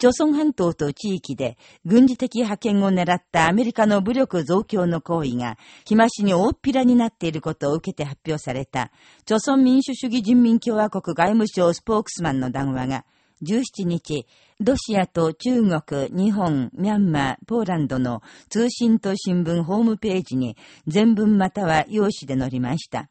朝鮮半島と地域で軍事的派遣を狙ったアメリカの武力増強の行為が、日増しに大っぴらになっていることを受けて発表された、朝鮮民主主義人民共和国外務省スポークスマンの談話が、17日、ロシアと中国、日本、ミャンマー、ポーランドの通信と新聞ホームページに全文または用紙で載りました。